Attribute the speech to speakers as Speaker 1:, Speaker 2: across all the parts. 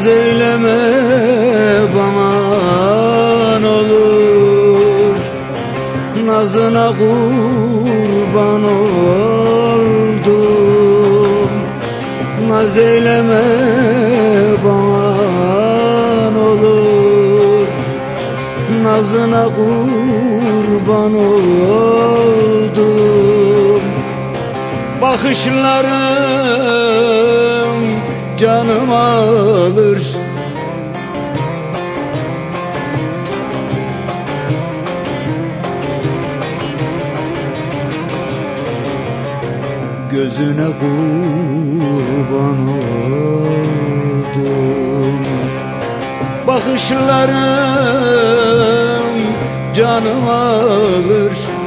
Speaker 1: Naz eyleme bana olur. Nazına kurban oldum. Naz eyleme bana olur. Nazına kurban oldum. Bakışların canım alır. Gözüne kurban oldum. Bakışların canım alır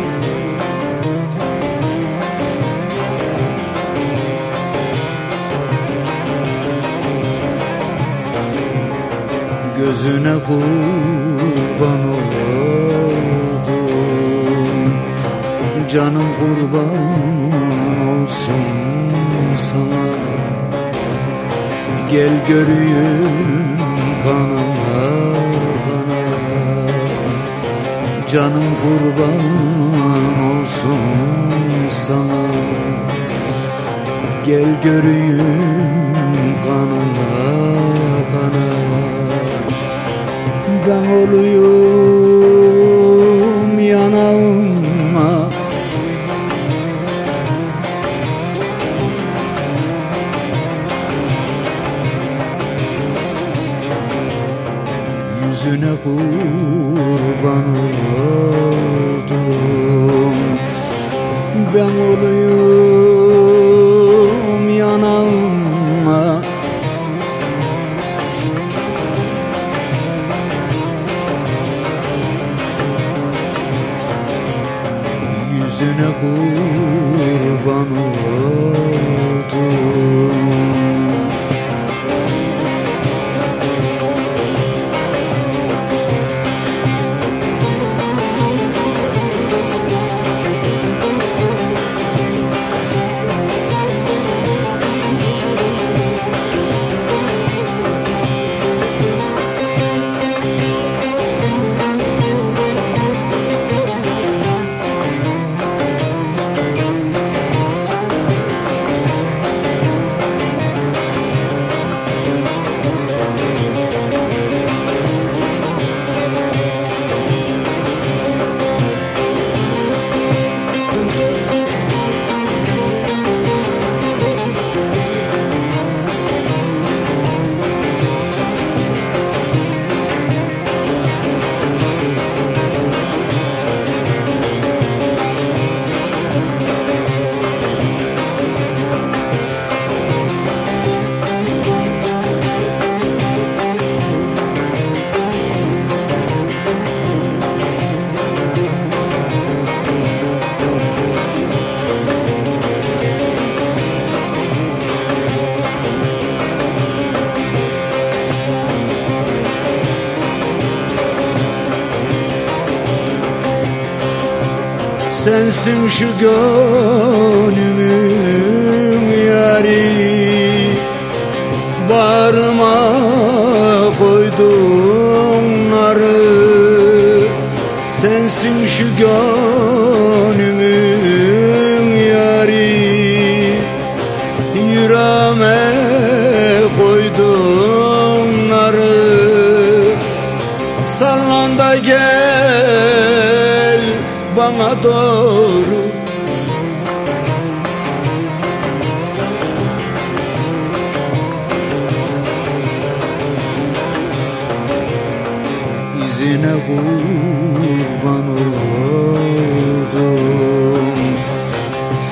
Speaker 1: Gözüne kurban oldum Canım kurban olsun sana. Gel göreyim kanına kana Canım kurban olsun sana. Gel göreyim kanına ben oluyum yanağıma. Yüzüne kurban oldum. Ben oluyum yüzüne kurban oldum Sensin şu gönlümün yari. Bağrıma koydum narı. Sensin şu gönlümün bana doğru. İzine kurban oldum.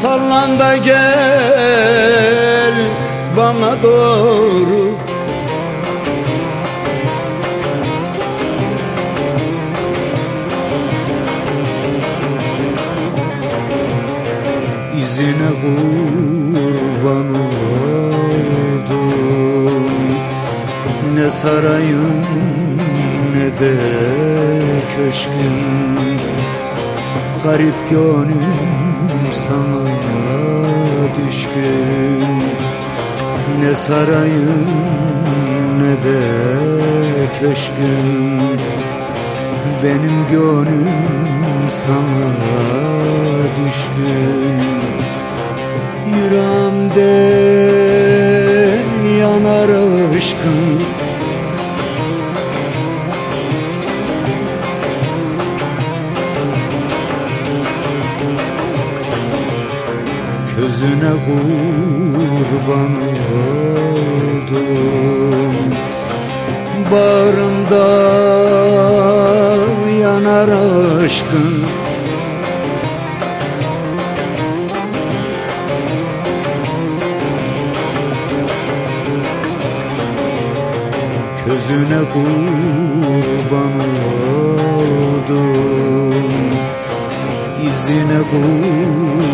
Speaker 1: Sallan da gel bana doğru sarayım ne de köşküm. Garip gönlüm sana düşkün. Ne sarayım ne de köşküm. Benim gönlüm sana düşkün. Yüreğimde kurban oldum Bağrımda yanar aşkın. Gözüne kurban oldum. İzine kurban